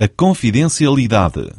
a confidencialidade.